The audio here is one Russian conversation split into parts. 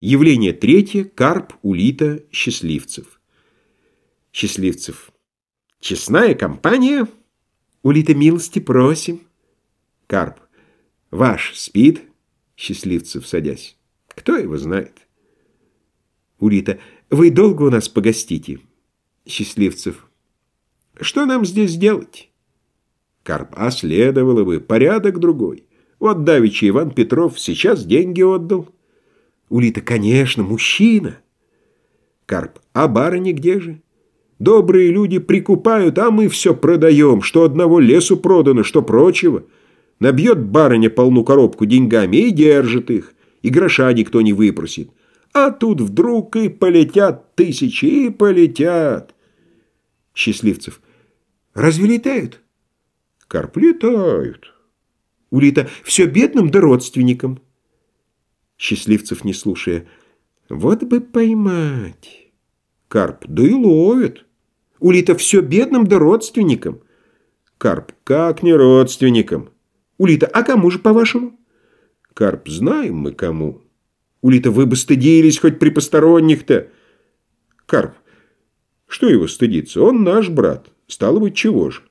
Явление третье. Карп, Улита, Счастливцев. Счастливцев. Честная компания. Улита, милости просим. Карп. Ваш спит. Счастливцев, садясь. Кто его знает? Улита. Вы долго у нас погостите? Счастливцев. Что нам здесь делать? Карп. А следовало бы. Порядок другой. Вот давеча Иван Петров сейчас деньги отдал. Улита, конечно, мужчина. Карп, а барыни где же? Добрые люди прикупают, а мы все продаем, что одного лесу продано, что прочего. Набьет барыня полну коробку деньгами и держит их, и гроша никто не выпросит. А тут вдруг и полетят тысячи, и полетят. Счастливцев. Разве летают? Карп, летают. Улита. Все бедным да родственникам. Счастливцев не слушая. Вот бы поймать. Карп. Да и ловит. Улита. Все бедным да родственникам. Карп. Как не родственникам? Улита. А кому же, по-вашему? Карп. Знаем мы кому. Улита. Вы бы стыдились хоть при посторонних-то. Карп. Что его стыдиться? Он наш брат. Стало быть, чего же?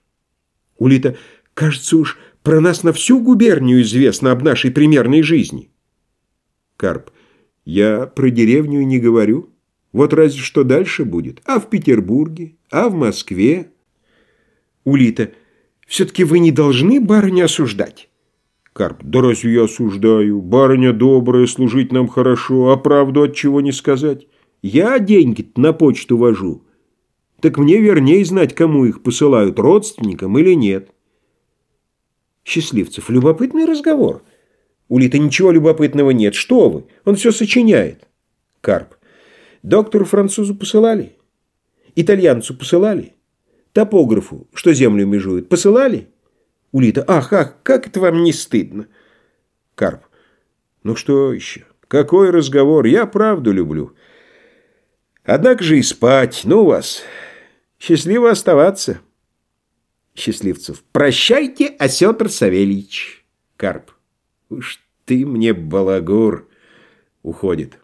Улита. Кажется уж, про нас на всю губернию известно об нашей примерной жизни. Карп. Я про деревню не говорю. Вот разве что дальше будет. А в Петербурге, а в Москве. Улита. Все-таки вы не должны барыню осуждать. Карп. Да разве я осуждаю? Барыня добрая, служить нам хорошо, а правду от чего не сказать? Я деньги на почту вожу. Так мне вернее знать, кому их посылают, родственникам или нет. Счастливцев. Любопытный разговор. Улита, ничего любопытного нет. Что вы? Он все сочиняет. Карп. Доктору французу посылали? Итальянцу посылали? Топографу, что землю межует, посылали? Улита. Ах, ах, как это вам не стыдно? Карп. Ну что еще? Какой разговор? Я правду люблю. Однако же и спать. Ну вас. Счастливо оставаться. Счастливцев. Прощайте, Осетр Савельич. Карп. Уж ты мне балагур. Уходит.